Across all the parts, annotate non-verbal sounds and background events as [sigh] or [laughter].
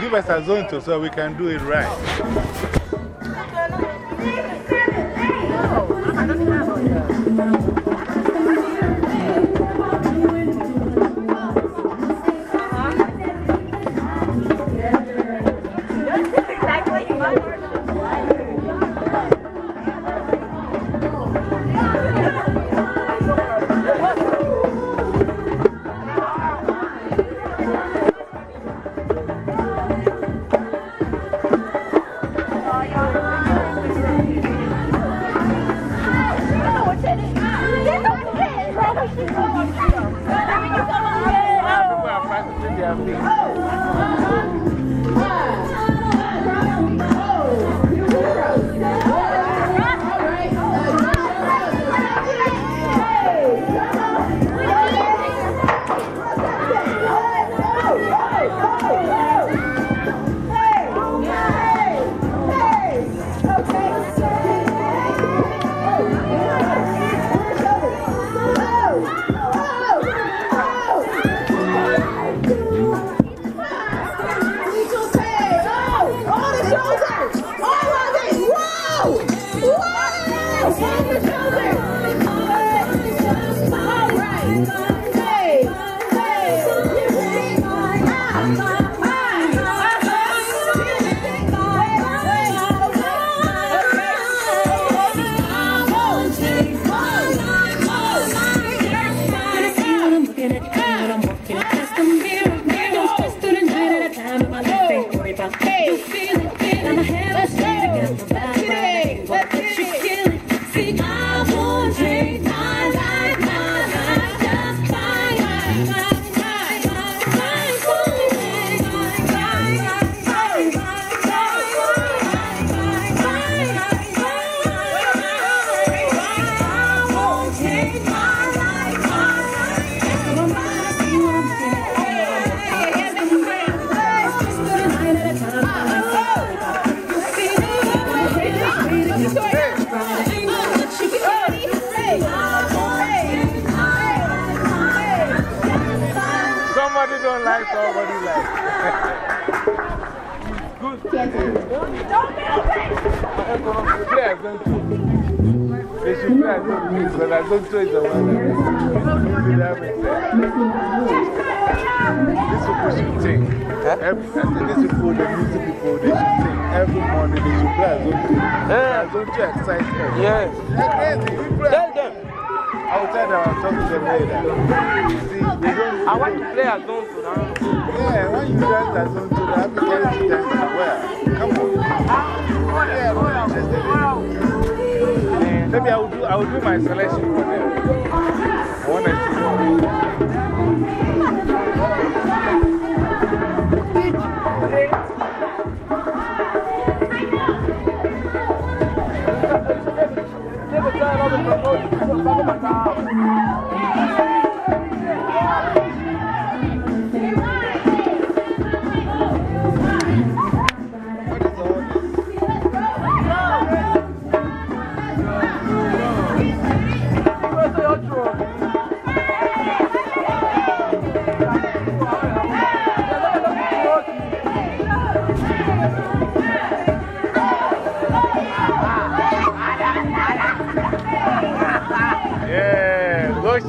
Give us a zone to so we can do it right.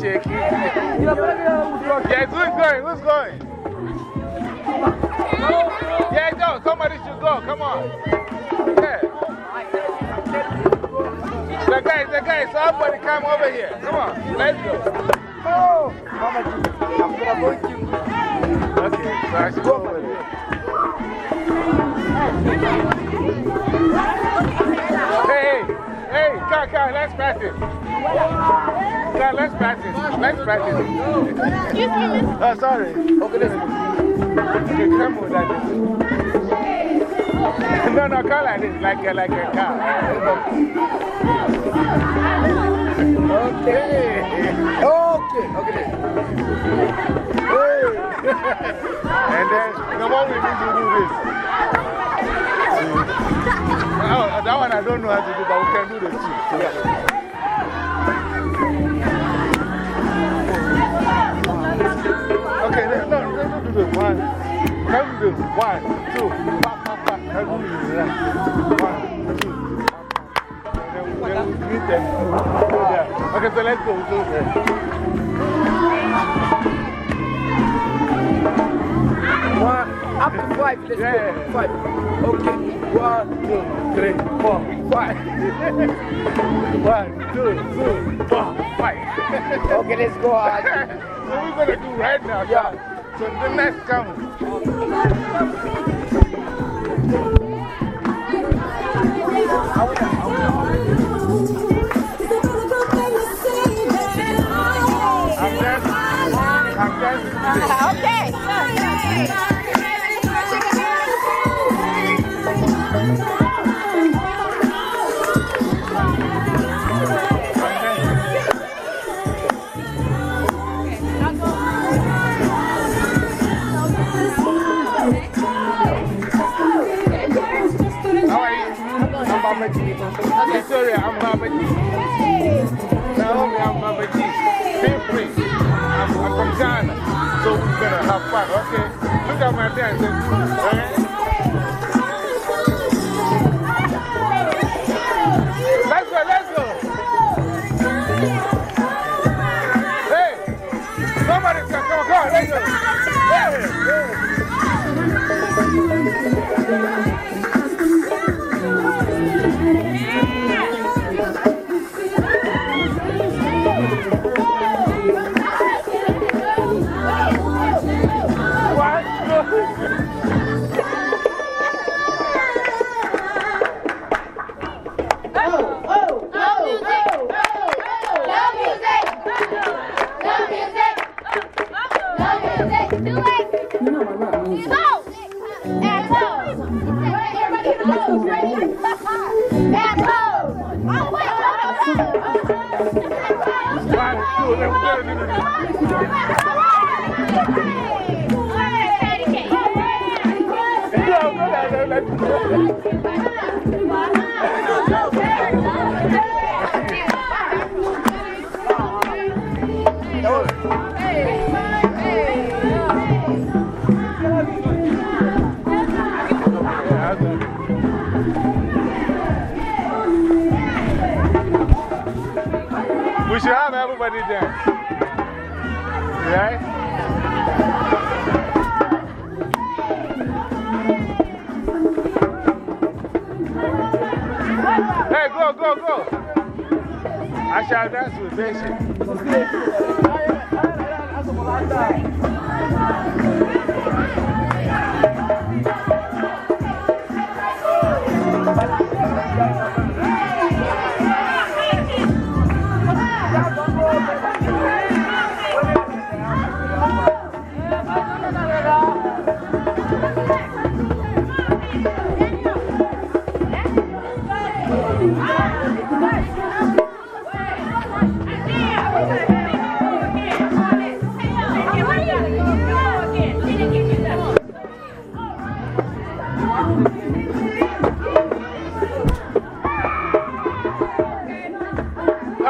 Yeah, go shake who's going? Who's going? Yeah, no, somebody should go. Come on. Yeah. The guys, the guys, somebody come over here. Come on, let's go. Oh, I'm going vote. Okay, so I go over there. Hey, hey, hey, come, come, let's practice. Come, let's practice. Let's practice. Excuse me, miss. Oh, sorry. Okay, let's Okay, come with [laughs] that. No, no, come like this, like a, like a car. Okay. Okay, okay. Hey. [laughs] and then, the one we need to do this. Oh, that one I don't know how to do, but we can do this together. Okay, let's, no, let's do the one. Two. One, then we meet them. Yeah. Okay, so let's go. Go there. One, up to five. Let's Yeah. go. Five. Okay. One, Two, three, four, five. [laughs] one, two, two, four, five. Okay, let's go. [laughs] So we're going to do right now. Yeah. The next come. Okay. Mama G. Victoria, I'm Mama G. Naomi, I'm Mama G. Feel free. I'm, I'm from Ghana, so we're going to have fun, okay? Look at my dance. Eh? Okay? Eh?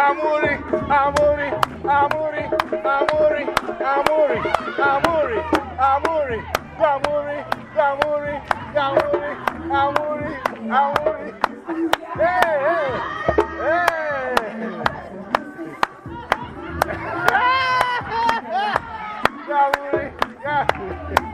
Amore, amore, amore, amore, amore, amore, amore, amore, amore, amore, amore, amore. Hey, hey, hey. Amore, yeah.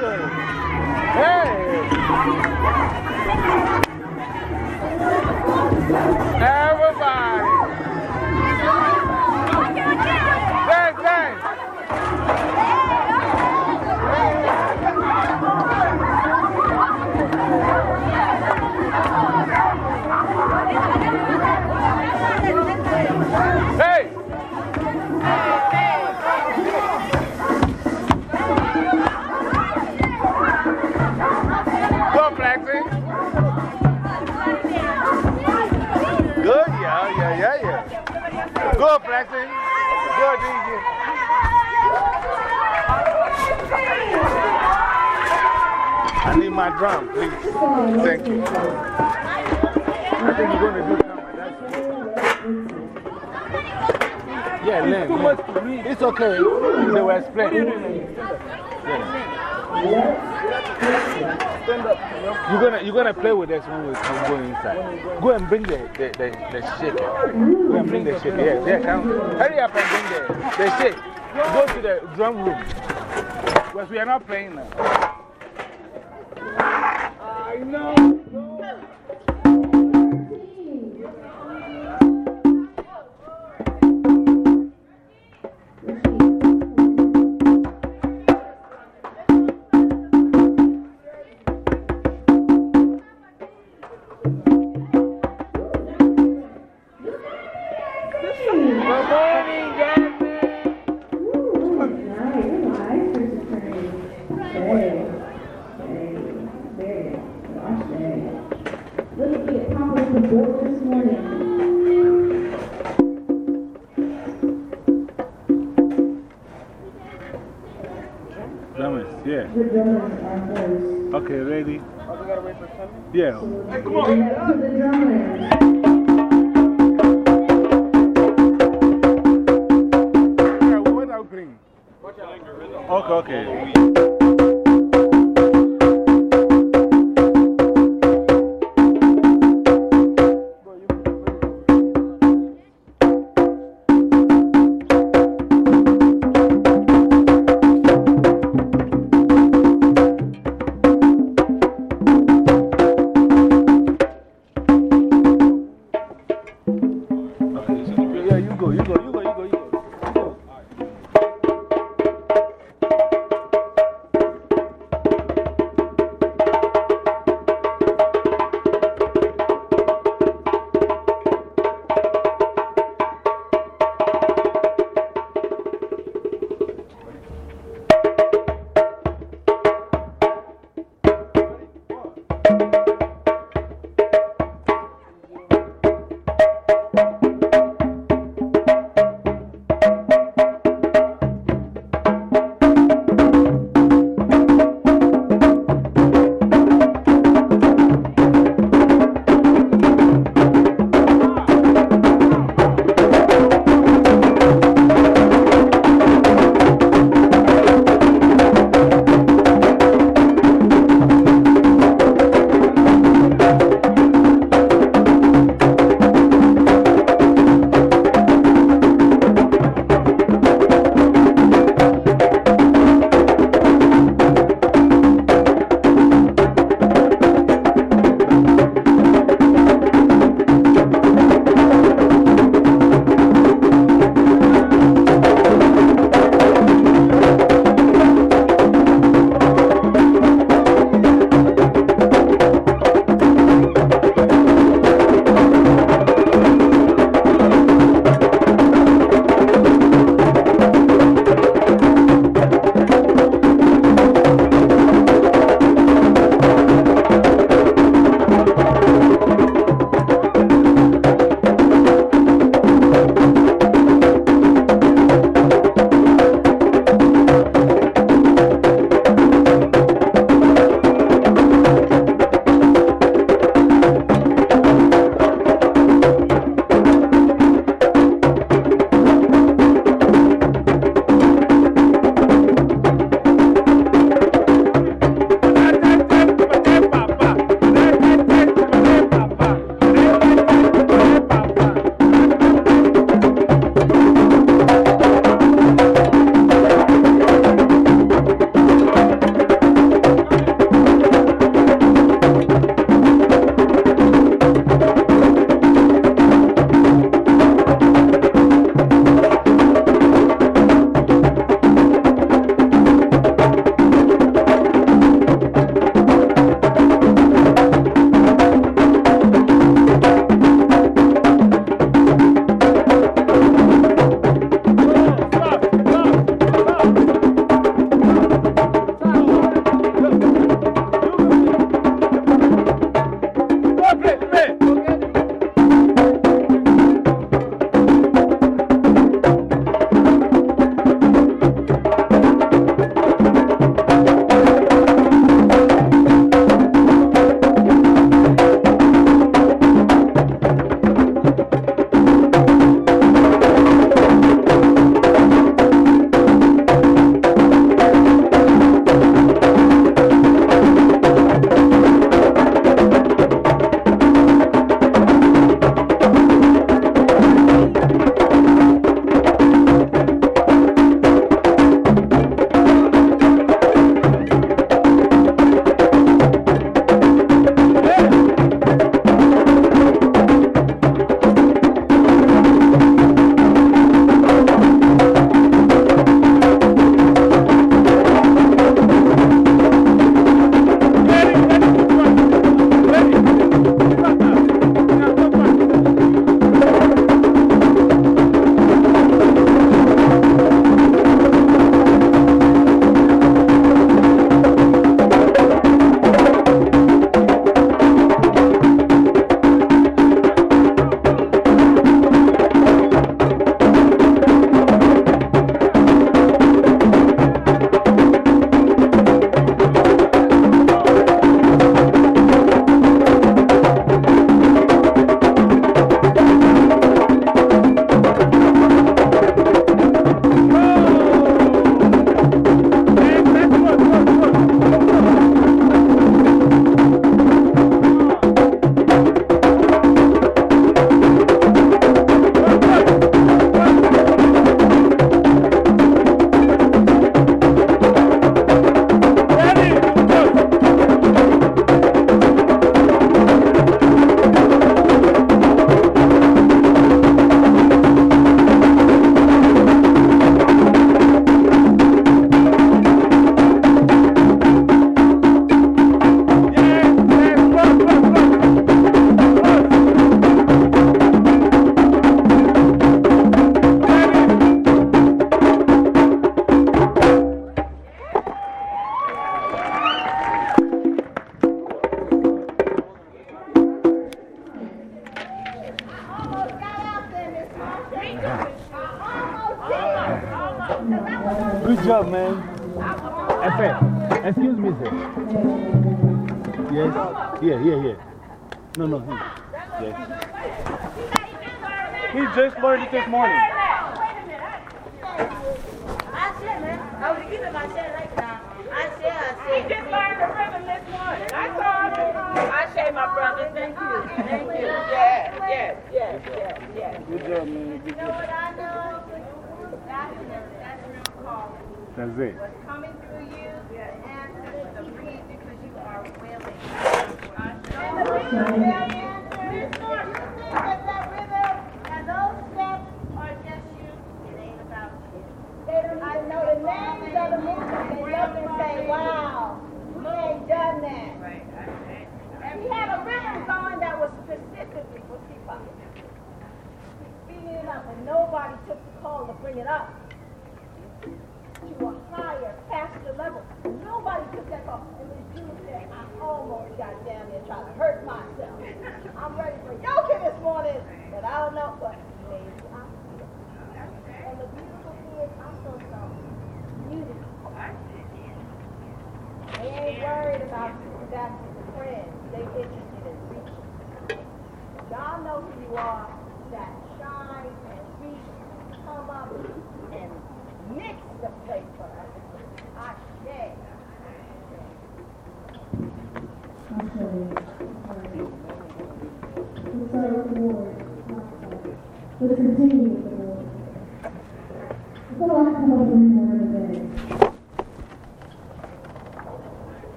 Go. Hey. I need my drum, please. Thank you. I think you're going to do something. Yeah, to read. It's okay. They will explain. Stand up. You're gonna, you're gonna play with us when we come go inside. Go and bring the, the, the, the shaker. Go and bring the shaker. Yeah, yeah. Hurry up and bring the, the shake. Go to the drum room. Because we are not playing now. Okay. Okay, this morning, this morning.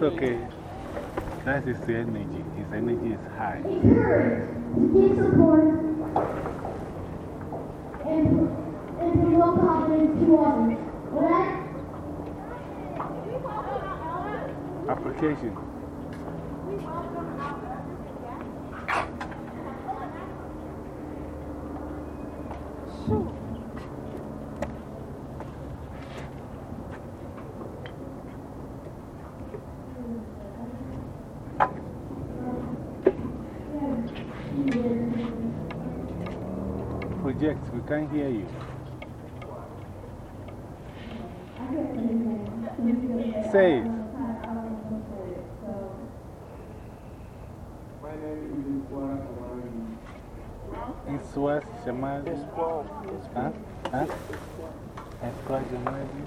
It's okay. That is the energy. His energy is high. can't hear you. Say it. It's what Shemazi. Huh? Huh? Esquire Shemazi.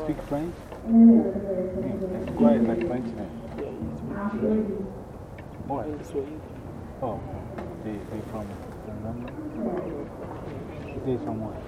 Speak French? Is like French name. What? Oh, they, they from day somewhere.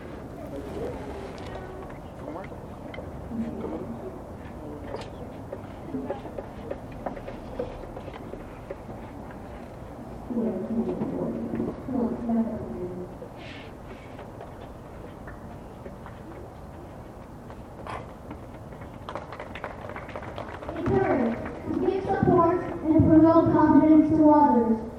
Give support and promote confidence to others.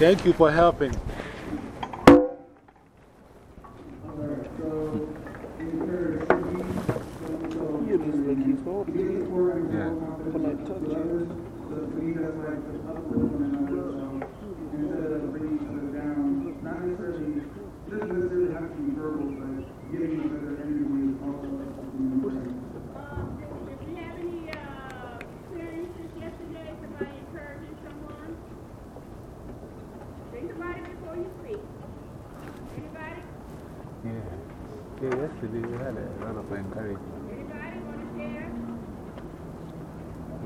Thank you for helping.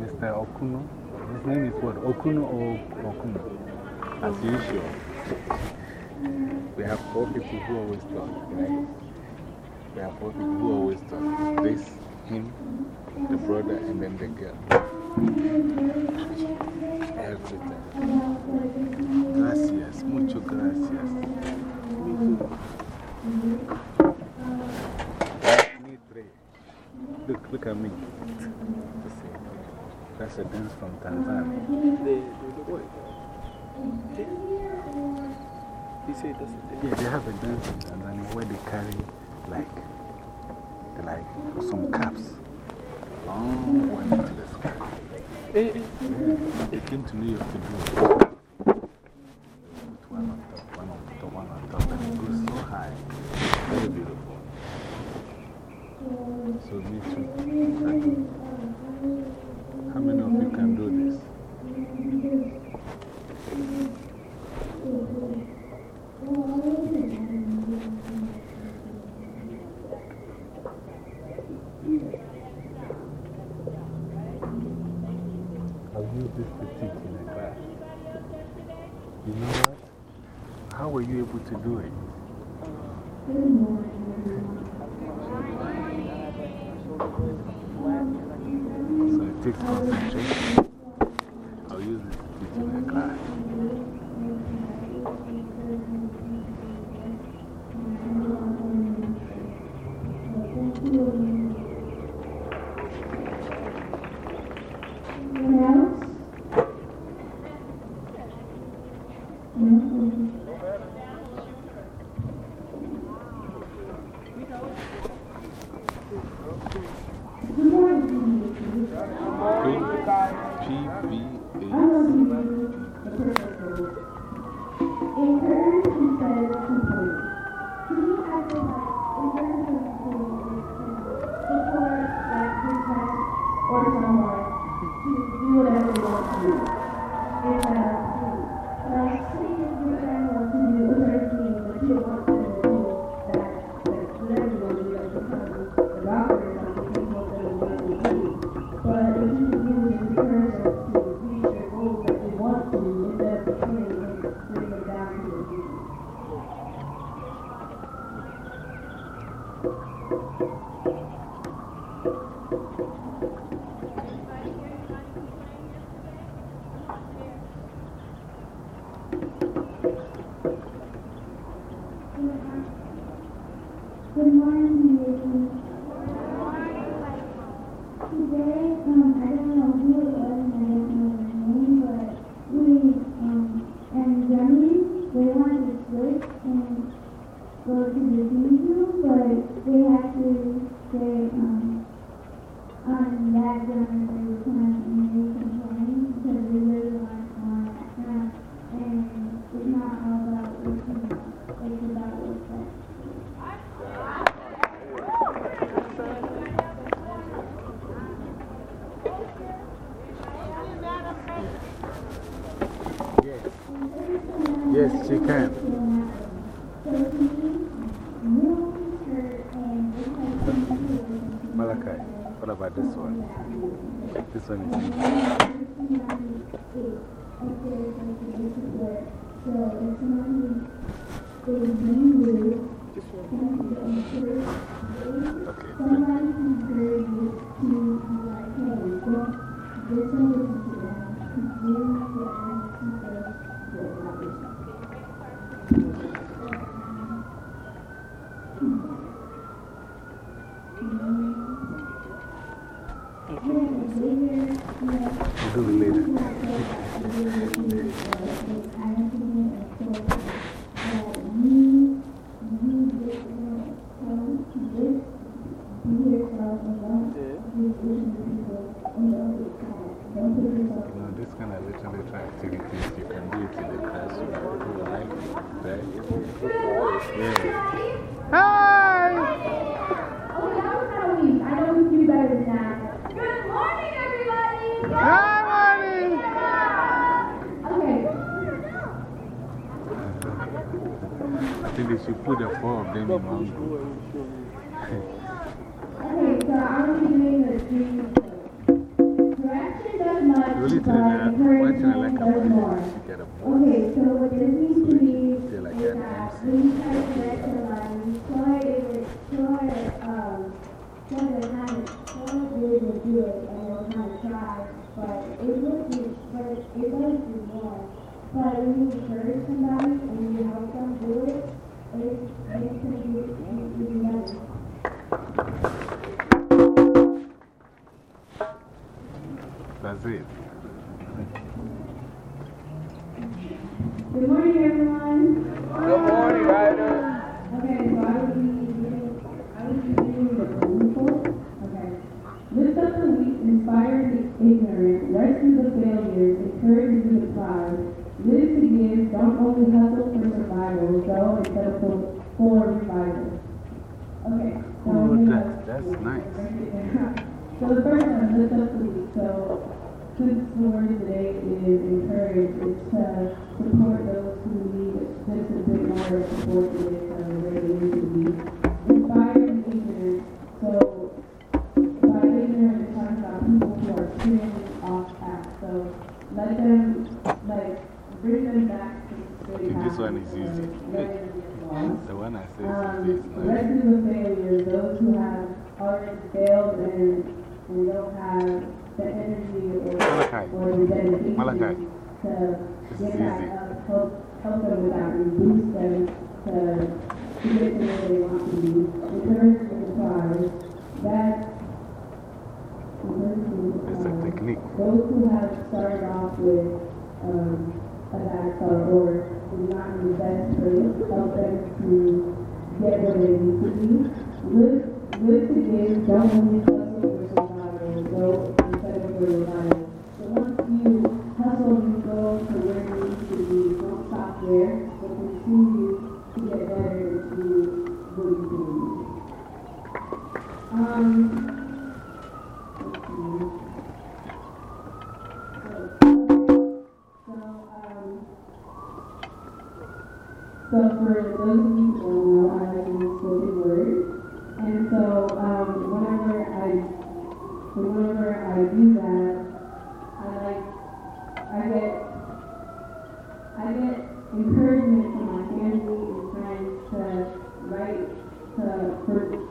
Mr. Okuno. His name is what? Okuno or Okuno? As usual. We have four people who always talk, right? We have four people who always talk. This, him, the brother, and then the girl. Everything. Gracias. Mucho gracias. Look, look at me. That's a dance from Tanzania. They, they say. Yeah, they have a dance in Tanzania where they carry like, like some caps. Long way into the sky. Eh, eh. They came to New York to do it. it would be hard, it would. But when you encourage somebody and you help them do it, it's, going to be better. That's it.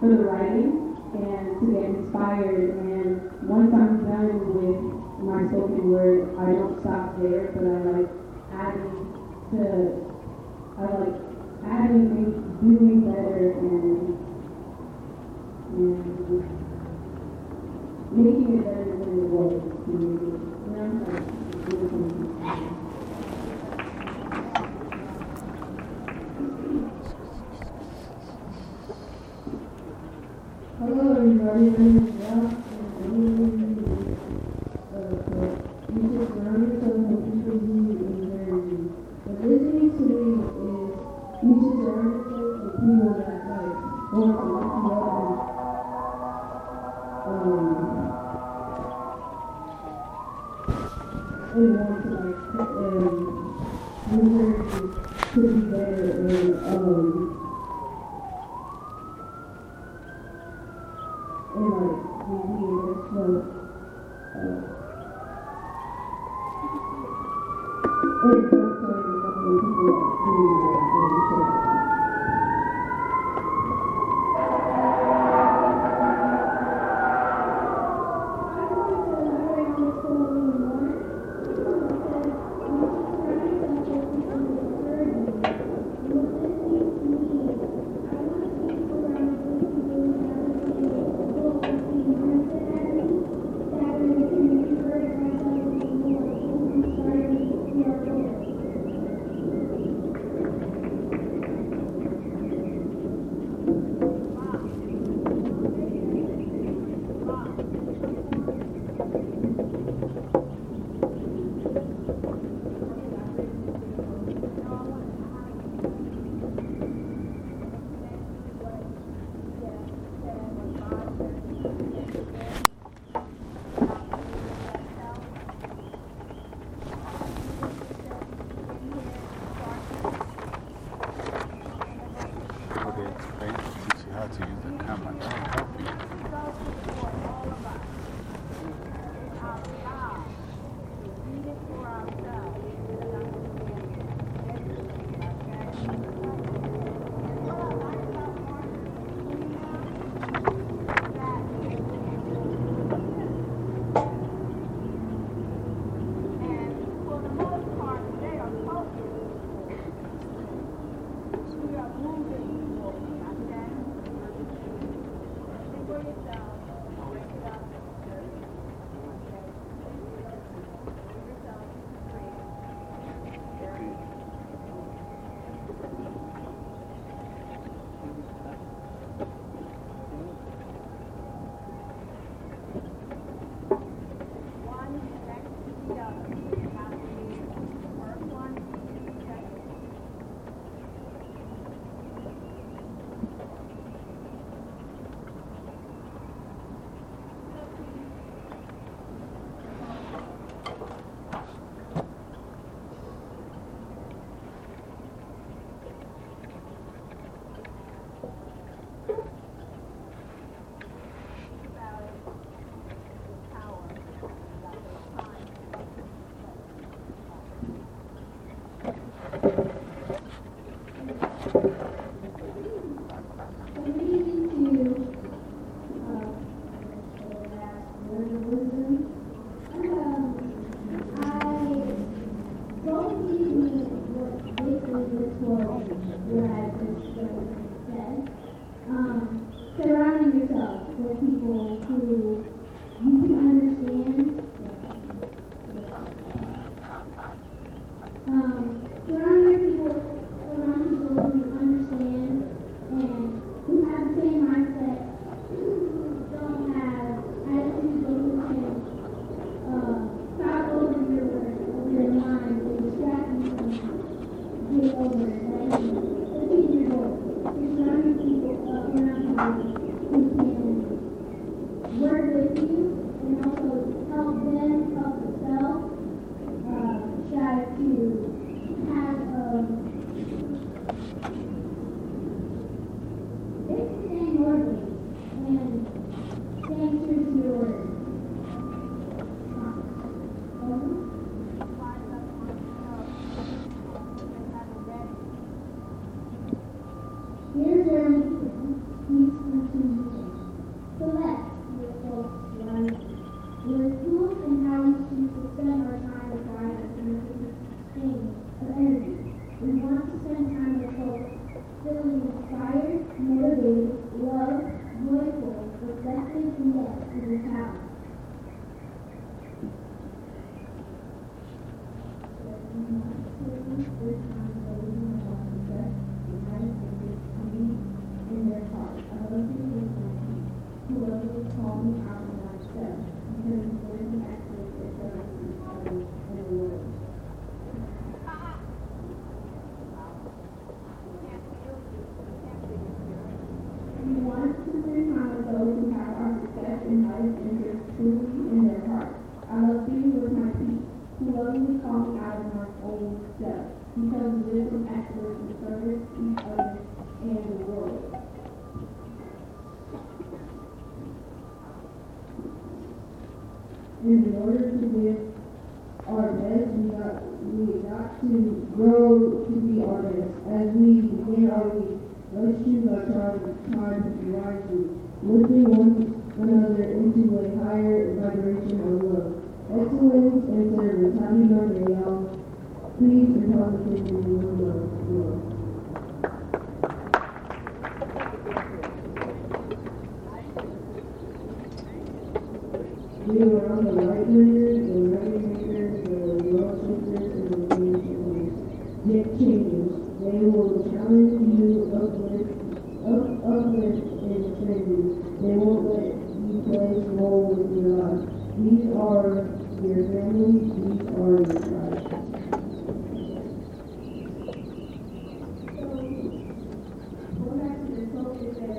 for the writing and to get inspired. And once I'm done with my spoken word, I don't stop there, but I like adding to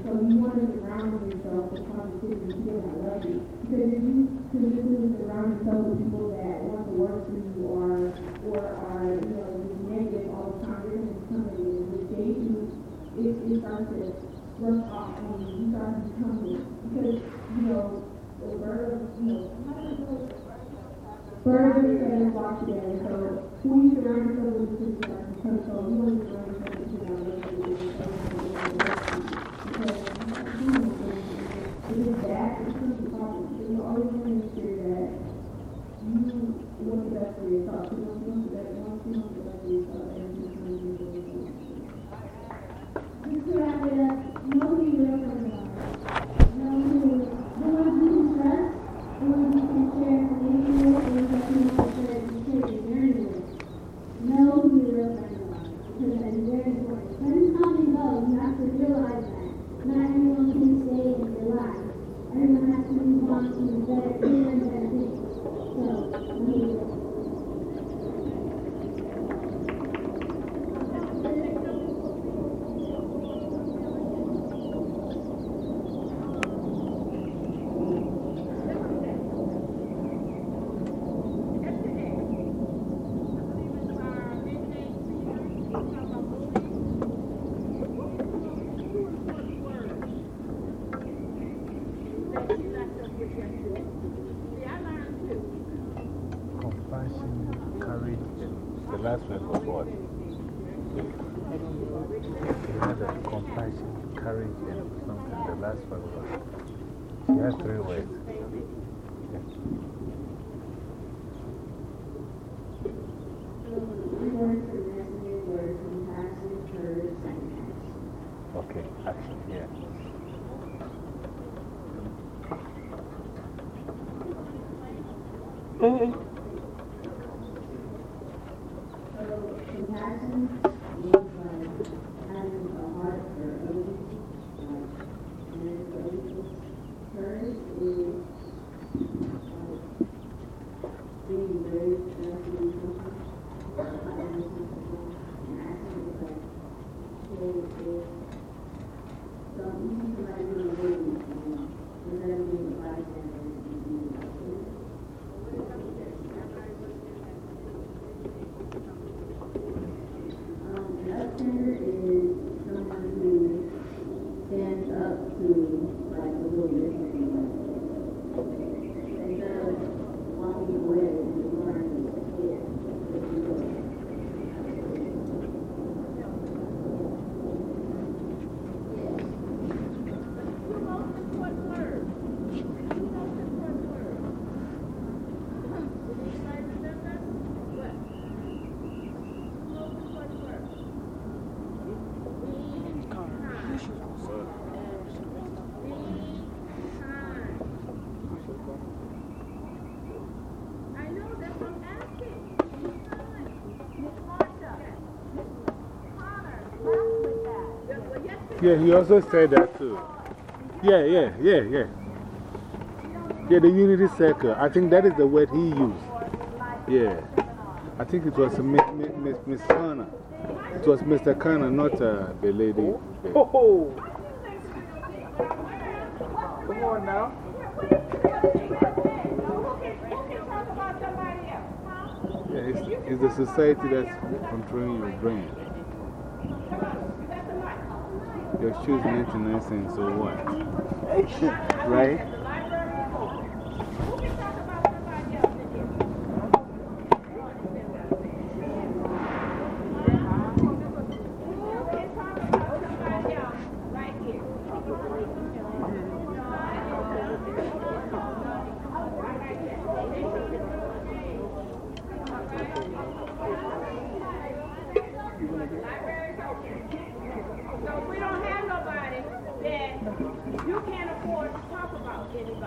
So you want to surround yourself with positive people that love you. Because if you continually surround yourself with people that want to work for you or, or are, you know, negative all the time, you're going to become negative, which they do, it, it starts to rub off on you. You start to become it. Because, you know, the bird, you know, birds and walk together. So who you surround yourself with is going to control. You want to surround yourself with people that love you. Gracias. Yeah, he also said that too. Yeah, yeah, yeah, yeah. Yeah, the unity circle. I think that is the word he used. Yeah. I think it was Miss, Miss, Miss Kana. It was Mr. Kana, not uh, the lady. Oh, oh. Come on now. Yeah, it's, it's the society that's controlling your brain your shoes meant nothing, so what? right?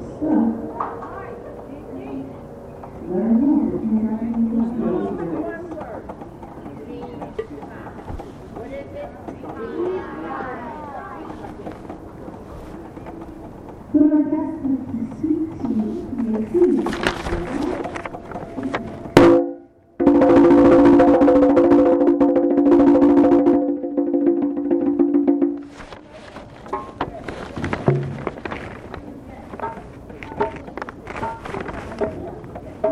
四。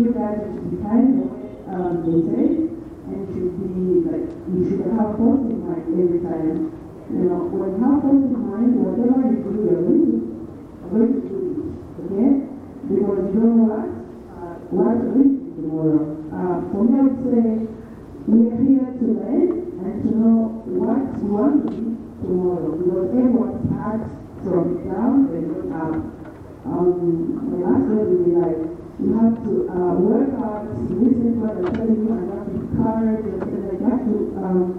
you guys should be kind, um, they say, and to be like, you should have positive mind every time. You know, when you have positive mind, whatever you do, you're going to, going to do it, okay? Because you know what, uh, what will be tomorrow. Uh, for me, I would say, we are here to learn and to know what we want to be tomorrow. Because everyone starts from down and go up. Um, my last word would be like, you have to uh, work hard, listen to what I'm telling you, and have the courage, and things like that to um,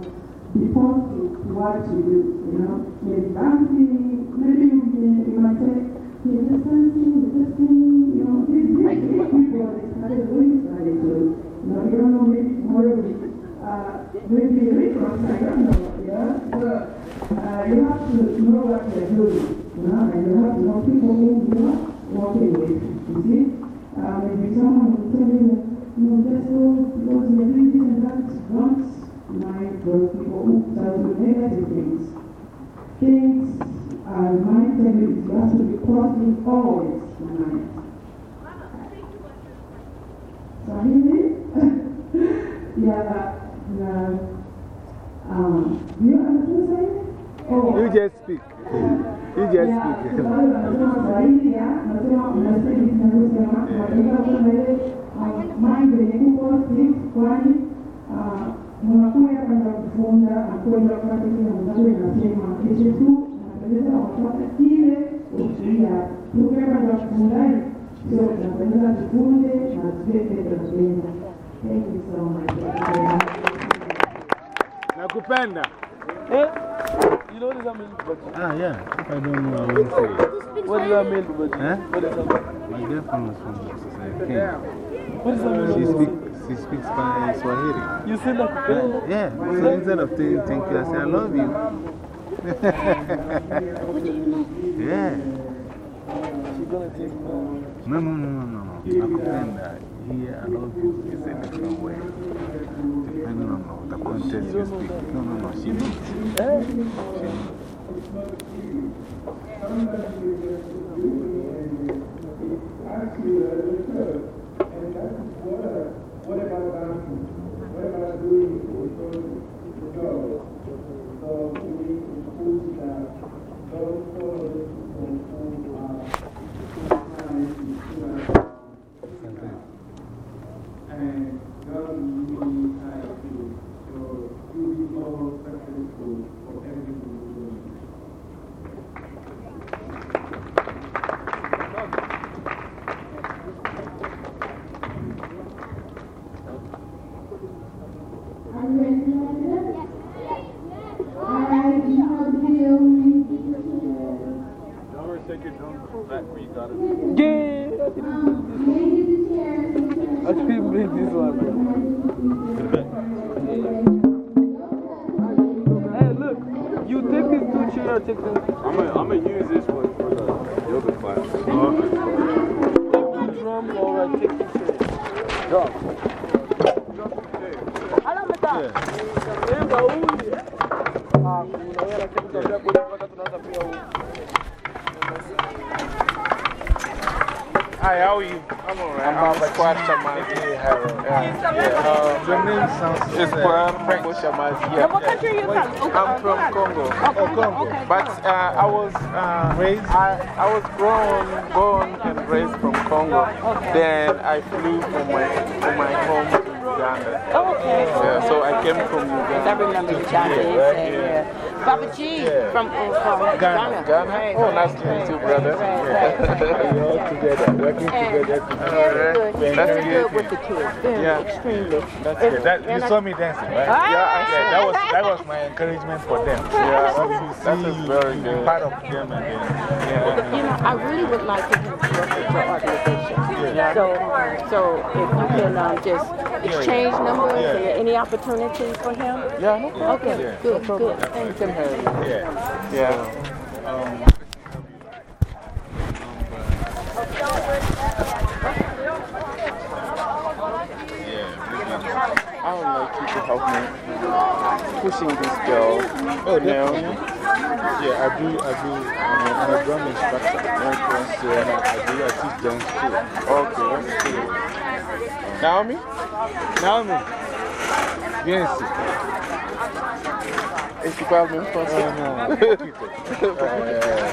be positive to you know, maybe maybe you, may- you might say, you're just dancing, you're just singing, you know, these these people, they started doing started to, you know, you don't know, maybe tomorrow will be, uh, maybe rituals, I don't know, yeah, but uh, you have to know what you're doing, you know, and you have to know people who you are working with, you see. Uh, maybe someone will tell you, you know, just go, because you're doing this and that, don't mind those people who tell you negative things. Things I might tell you is you have to be positive always in mind. Swahili? yeah, uh, um, do you understand Swahili? Oh. You just speak. You just speak. Mnakuwa kwenda kufunza na kwenda kupata kile ambacho inasema kesho tu napendeza watoto kile usia tukiwa kwenda kufundai sio tunapendeza tufunze na tuweke tunapenda. Thank you so much. Nakupenda. Eh? You know what does that mean, Babaji? Ah, yeah. If I don't know, I won't say it. What does that mean, Babaji? Huh? What does that mean? My girlfriend was from Kenya. What does that mean? She speaks she speaks Spanish, Swahili. You said that. Uh, yeah, so instead of saying thank you, I say I love you. [laughs] yeah. She's gonna take me. No, no, no, no, no. no. that. Here, I love you is a different way. Depending on the context you speak. No, no, no. She means. Eh? She means. What about dancing? What about doing the girls? So, we suppose that those girls who are and girls really try to, so you be more successful alright. I'm Squad Shamazi. Yeah. Uh, the name sounds It's Kwan Franco Shamazi. Yeah. What country are you from? I'm from Congo. Oh, Congo. Okay. But uh, I was uh, Raised? I, I was born, born and raised from Congo. Then I flew from my, from my home to Uganda. Oh, okay. Yeah, so I came from I Uganda. remember the Chinese saying, yeah. Papa G from, uh, from Ghana. Ghana? Right, Oh, nice to meet you, brother. right, right. [laughs] We're all together, working And together. very good. He's That's very good. good with the kids. Very Yeah. extremely. That's it. That, you saw me dancing, right? Ah! Yeah, that was, that was my encouragement for them. [laughs] Yeah, that's- see is you very good. part of them and yeah. You know, I really would like to work with your organization. So, so if you can um, just exchange numbers Yeah. any opportunities for him. Yeah, no problem. Okay, Yeah. good, good. You have it. Yeah. Yeah. Um, yeah, I would like you to help me pushing this girl. Oh, you. Yeah, I do, I do. I'm a, drum instructor. Okay. So and I, do, I teach dance too. Okay, that's good. Naomi? Naomi, ici. Et tu parles même pas ça. Non,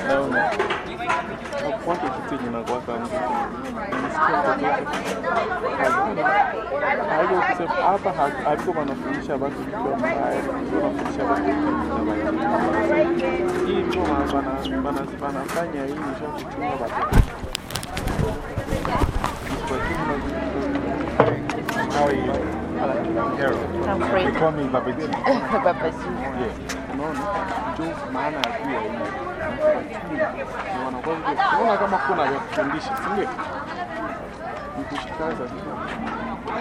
non, non. kitu kinakuwa que hapo kusema hapa hapo wanafundisha watu kitu mbaya, wanafundisha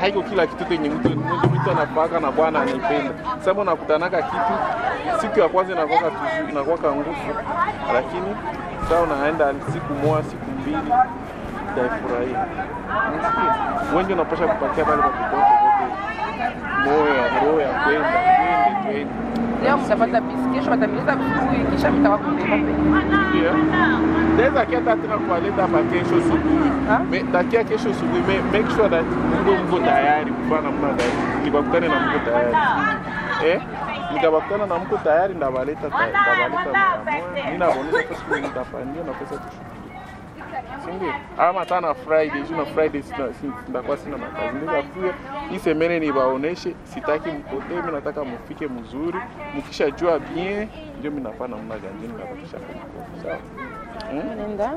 Haiko kila kitu kenye mtu mtu anapaka na bwana anaipenda. Sasa unakutanaka kitu siku ya kwanza inakuwa inakuwa nguvu, lakini sasa unaenda siku moja siku mbili taifurahia? Wengi unapasha kupatia pale kwa kitoto roho ya kwenda twende twende. Leo mtapata bisi, kesho watamaliza vizuri, kisha mtawakubeba Ndio. Naweza kia hata tena kuwaleta hapa kesho asubuhi. Me- Takia kesho asubuhi. me- Make sure that mko mko tayari kufanya mna gari. Nikakutane na mko tayari. Eh? Nikabakutana na mko tayari ndabaleta. Ndabaleta mara moja. Mimi nabonesha pesa mimi nitapandia na pesa tushughulike. Sindio? Ama hata na Friday, juu na Friday ndakuwa sina makazi. Nikakuja hii semene niwaoneshe, sitaki mpotee, mimi nataka mufike mzuri. Mkishajua bien, ndio mimi nafaa namna gani nabakisha. Sawa? Hmm? Nenda.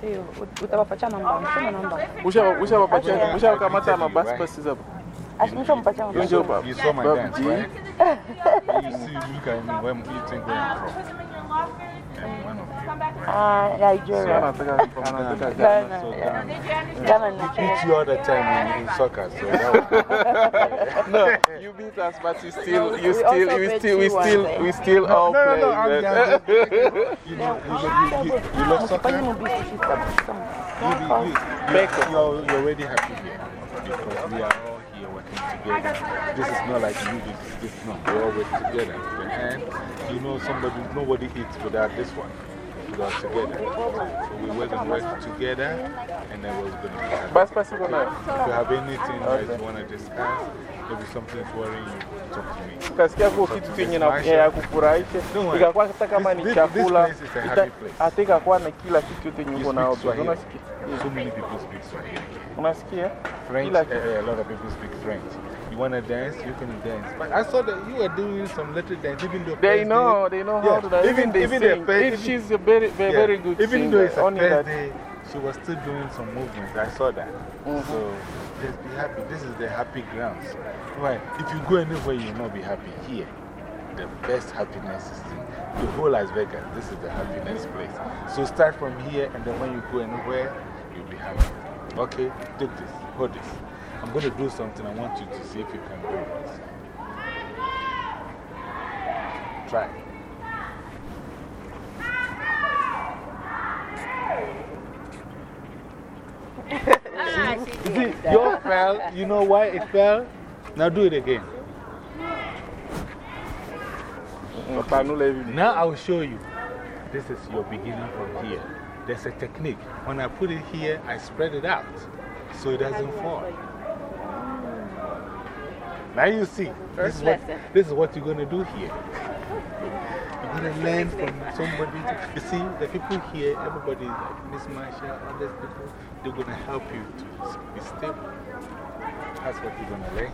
Sio, utawapatia namba, msema namba. Usha usha wapatia usha wakamata mabasi basi hapo. Asimisha mpatia namba. Ndio baba. You saw my dance, right? you see, look at me, where you think where I'm from. I'm one of you. Ah, Nigeria. Anataka anataka Ghana. Ghana. Ghana. Ghana We beat you all the time in, in soccer, so No, you beat us, but you still, you We still, we still, we still, we still all no, no, play. no, I'm man. just- you know, you, you, you, you love soccer? You, you, you, you're, you're already happy here because we are all here working together. This is not like you, this, this is not. We all work together. And you know, somebody, nobody eats without this one. We are together. So we work and work together, and then we're going to be happy. Basi basi kuna If you have anything that you want to discuss, maybe something's worrying you, talk to me. ukasikia kwa kitu chenye ya eh, kufurahisha, ikakuwa hata kama This- ni this- chakula, this place is a ita- happy place. hata ikakuwa na kila kitu yote yenye You uko speak nao. So many people speak Swahili. Unasikia? French, Kila uh, a lot of people speak French. You want to dance, you can dance. But I saw that you were doing some little dance, even though They know, day- they know Yeah, how to dance. Even they even sing. First, If she's a very, very, yeah, very good Even singer. though it's only first that. day, she was still doing some movements. I saw that. Mhm. So just be happy. This is the happy grounds. Right. If you go anywhere, you will not be happy. Here, the best happiness is in the whole Las Vegas. This is the happiness place. So start from here, and then when you go anywhere, you'll be happy. Okay? Take this. Hold this. I'm going to do something. I want you to see if you can do it. Try. [laughs] See, yours fell. You know why it fell? Now do it again. Wapanula hivi. Now I will show you. This is your beginning from here. There's a technique. When I put it here, I spread it out so it doesn't fall. Now you see. This is, what, this is what you're going to do here. You're going to learn from somebody. To, you see, the people here, everybody, like Miss Marsha, other people, they're going to help you to be stable. That's what you're going to learn.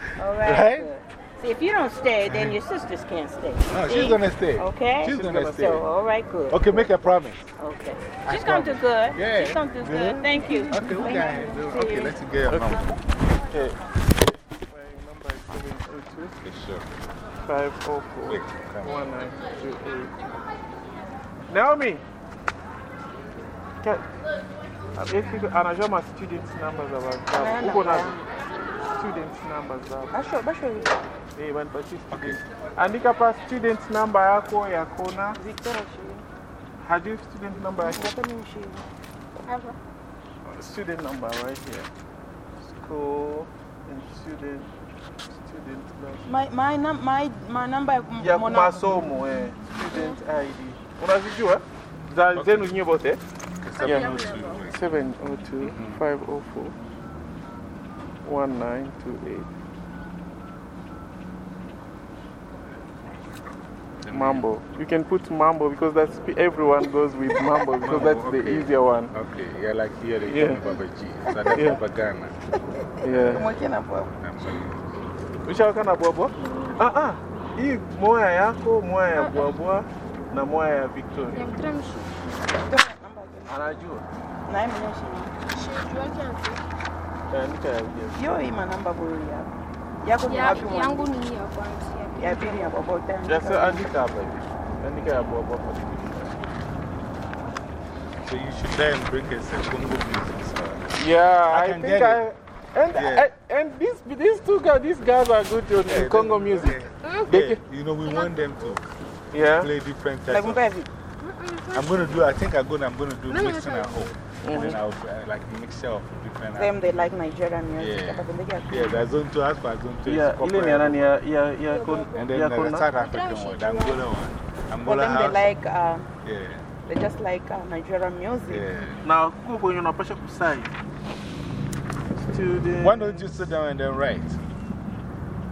[laughs] All right. [laughs] Right? if you don't stay, then your sisters can't stay. No, she's going to stay. Okay? She's, she's going to stay. So, all right, good. Okay, make a promise. Okay. She's going to do good. Yeah. She's going to do good. Yeah. Thank you. Okay, who got it? Okay, let's get her okay. number. Okay. My number is 702 544 1928. Naomi! Can, if you could, and I show my students' numbers about that. Who gonna students' numbers up? I show, I show you. Andika pa student number yako ya kona. Victoria Shuli. Hajui student number yako. Hapa mimi Shuli. Hapa. Student number right here. School and student student my my num my my number ya masomo eh. Student ID. Unazijua? Za zenu nyinyi bote? 702 504 1928 Mambo. You can put Mambo because that's everyone goes with Mambo because that's okay. the easier one. Okay, yeah, like here they Yeah. call Baba G. So that's Yeah. Baba Ghana. Yeah. Mweke na bwabwa? Ah ah. Hii moya yako, moya ya bwabwa na moya ya Victoria. Anajua. Na mimi naishi. Eh, nika ya Jeff. Yo hii manamba buru yako. Yako ni wapi mwanzo? yangu ni hii ya kwanza. Ya pili ya baba utaandika. Just andika hapa hivi. Andika ya bwabwa kwa division. So you should try and bring us a Congo music. So. Yeah, I I, think I. it. And, Yeah. I, and these, these two guys, these guys are good on Yeah, in Congo they- music. Yeah, They Yeah, can- you know, we want them to Yeah. play different Like types of mpevi. I'm going to do, I think I'm going to, I'm going to do No, no, mixing no. at home. And then I'll uh, like a mixture of different. Them they like Nigerian music. Yeah. Atapendeka Yeah, there's zone two, as for zone two. is Yeah, ile corporate. ni ya nani ya, ya, ya, And then ya the kona. South African one, the Angola one. For Angola them they house. like, uh, Yeah, they just like uh, Nigerian music. yeah. Na kuko kwenye unapasha kusai. Student. Why don't you sit down and then write?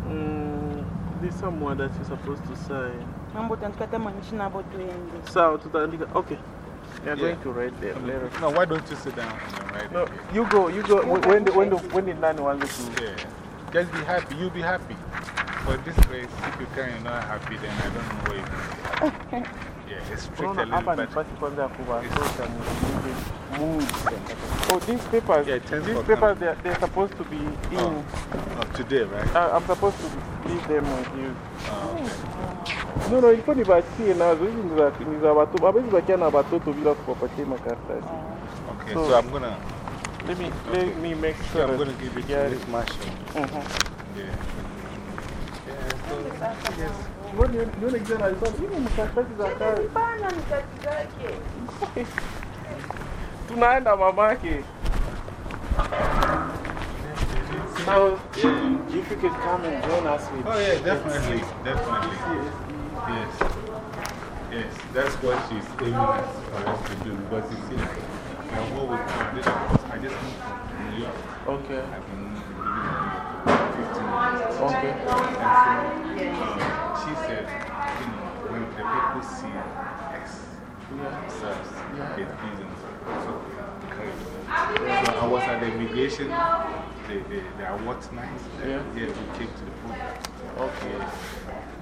Mm, there's someone that you're supposed to sign. Mambo tuandika kama nchi na hapo tuende. Sawa, tutaandika. Okay. You're Yeah. going to write them later. No, why don't you sit down and write? No, okay? you go, you go. When the, when the, when the nani wants to. Yeah. Just be happy. You'll be happy. For this race, if you can, you're not happy, then I don't know where you're going [laughs] to be. Yeah, it's strict a little bit. pasi kwanza ya kuwatosha mwenye mood. Oh, these papers, Yeah, these papers, they're, they're supposed to be in. Oh. Oh, today, right? Uh, I'm supposed to leave them with you. Oh, okay. No, no, ilikuwa nibaachie nazo. Hizi ni za- watoto. Hawezi bakia na watoto bila kuwapatia makaratasi. Okay, So- so, I'm going to Let me, let me make so sure I'm gonna give it to. Miss Marshall. Mhm. Yeah. Yeah, so, yes. Ngoja nione- nione kijana alikuwa- hizi ni makaratasi za kazi. Bana ni kazi zake. [laughs] Tunaenda mamake. So, if you could come and join us with Oh, yeah, definitely. Definitely. Yes. Yes, that's what she's aiming at for us to do. Because you see, like, I work with this, I just moved from New York. Okay. I've been living 15 years. Okay. And so um, she said, you know, when the people see X themselves, it gives them so. So I was at the immigration, the, the, the awards night. Yeah. Yeah, we came to the program. Okay.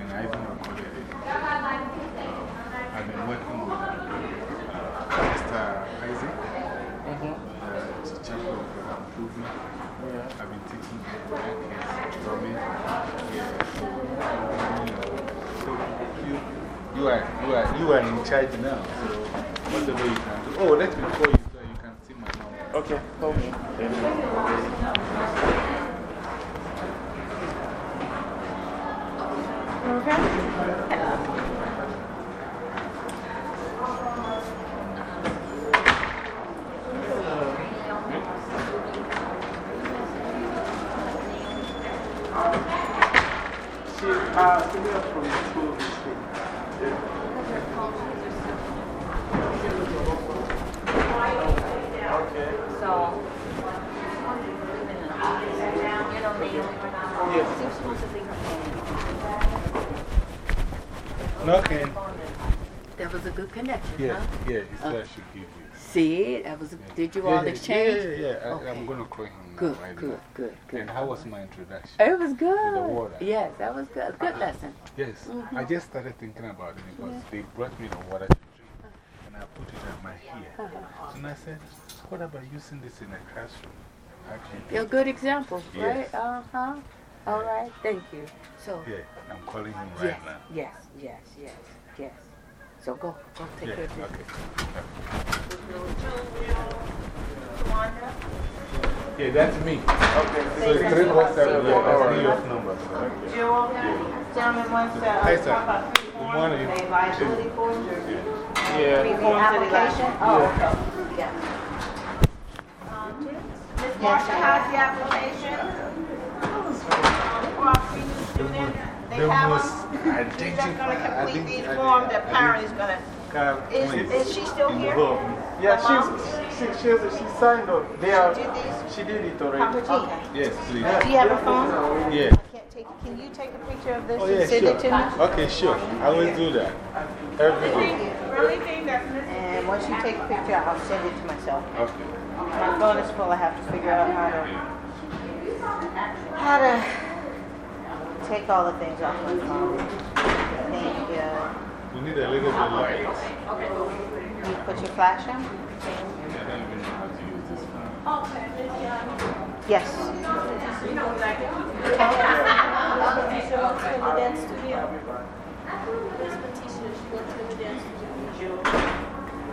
And I even recorded it. Um, I've been working with uh, Mr. Isaac, Mhm. the chapter of uh, improvement. Yeah. I've been teaching kids you, are, you, are, you are in charge now. So, whatever you can do. Oh, let me call you so you can see my number. Okay, call me. Okay. She, uh, she left from school this week. Okay. So, you know, they, Yes. you're supposed to bring her phone. No, Ken. That was a good connection, Yeah, huh? yeah, it's what I should give you. See, that was, a- did you Yeah, all yeah, exchange? Yeah, yeah, yeah. I, Okay. I'm going to call him. Good, right good, now. good, good. And how was my introduction? It was good. The water. Yes, that was good. Good lesson. Yes, Mhm. I just started thinking about it because they brought me the water to drink and I put it at my ear. Uh-huh. And I said, what about using this in a classroom? You're a good example, Yes. right? Uh huh. All right, thank you. So, Yeah, I'm calling him right yes, now. yes, yes, yes, yes. So go, go take Yeah, care of this. Yeah, that's me. Okay. So it's 347, yeah, that's New York number. so, yeah. Jewel, Yeah. gentlemen wants to Hi, uh, sir. talk about three Good forms, morning. the liability forms or Yeah. The forms of the application? Oh, okay. Yeah. Ms. Marshall has the application. For our they the have most them. She's just gonna I complete think- these I forms, the I parent is gonna, is, is she still here? Yeah, she's, she, she's, she signed up. They are, She did she did it already. Okay. Yes, please. Do you have a phone? Yeah. Can't take, can you take a picture of this Oh, yeah, and send it to me? Okay, sure. I will do that. Every day. Only thing that's missing. And once you take a picture, I'll send it to myself. Okay. My phone is full, I have to figure out how to, how to take all the things off my phone. Thank you. We need a little bit of light. Okay. You put your flash in? I don't even know how to use this phone. Yes. [laughs] So then all three of them goes out by a parent? And then bring it back. This one, this one, gonna feed it. You- I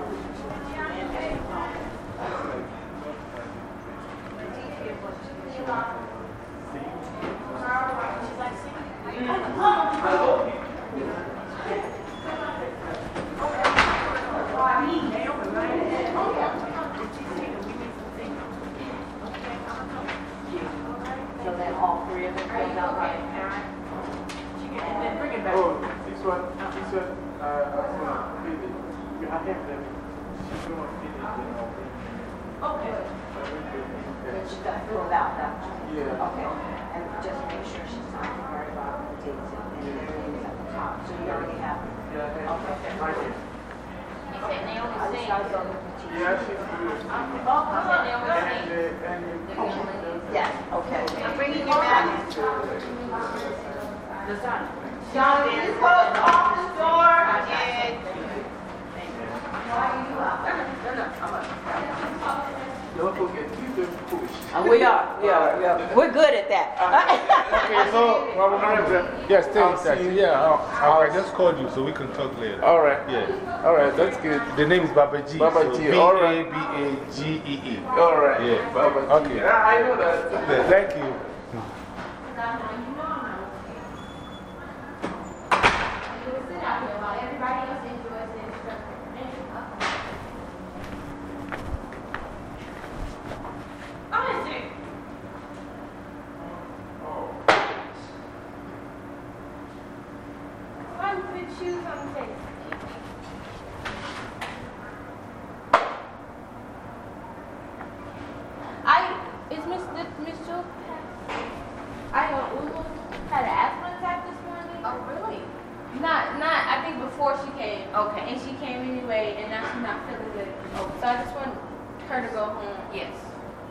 have them. She's gonna feed it. and I'll bring it. Okay. But she's got to fill it out, that Yeah. Okay. And just make sure she's talking and at the top. So you already have it. Okay. Right here. Yeah, she's good. Oh, uh, Yes, okay. I'm bringing you back. Close the door and don't forget, keep them pushed. Uh, we are, we are, we are. We're good at that. [laughs] Okay, so, Robert Manager. Yes, stay I'll in touch. see you. Yeah, I'll, I just called you so we can talk later. All right. Yeah. All right, that's good. The name is Baba G. Baba so G, all right. B-A-B-A-G-E-E. All right. Yeah. Baba G. Okay. I know that. Thank you. One with shoes on the face. I, is Miss, did Miss Jill, I, uh, Ulu had an asthma attack this morning. Oh, really? Not, not, I think before she came. Okay. And she came anyway, and now she's not feeling good. So I just want her to go home. Yes,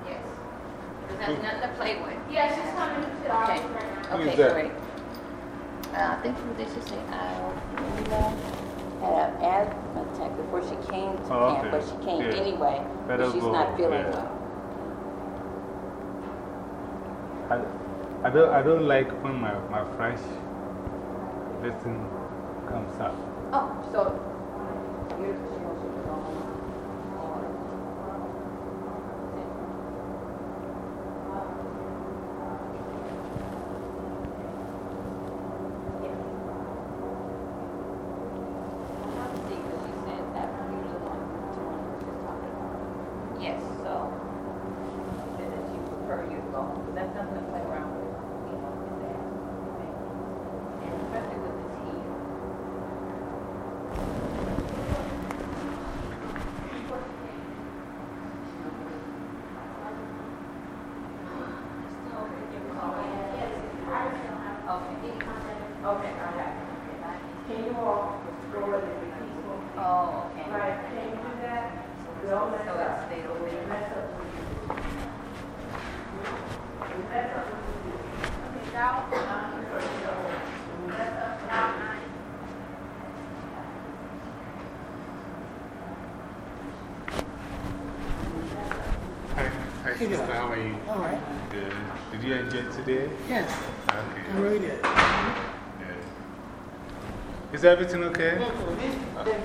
yes. Because that's nothing to play with. Yeah, she's coming to the Okay. office right now. Who is Okay, that? great. Uh, I think what did she say? Alvinda had an asthma attack before she came to Oh, camp, okay. but she came Yeah. anyway. Better But she's not feeling yeah. well. I, I, don't, I don't like when my, my French lesson comes up. Oh, so Yes. Thank you. I wrote it. Is everything okay? okay.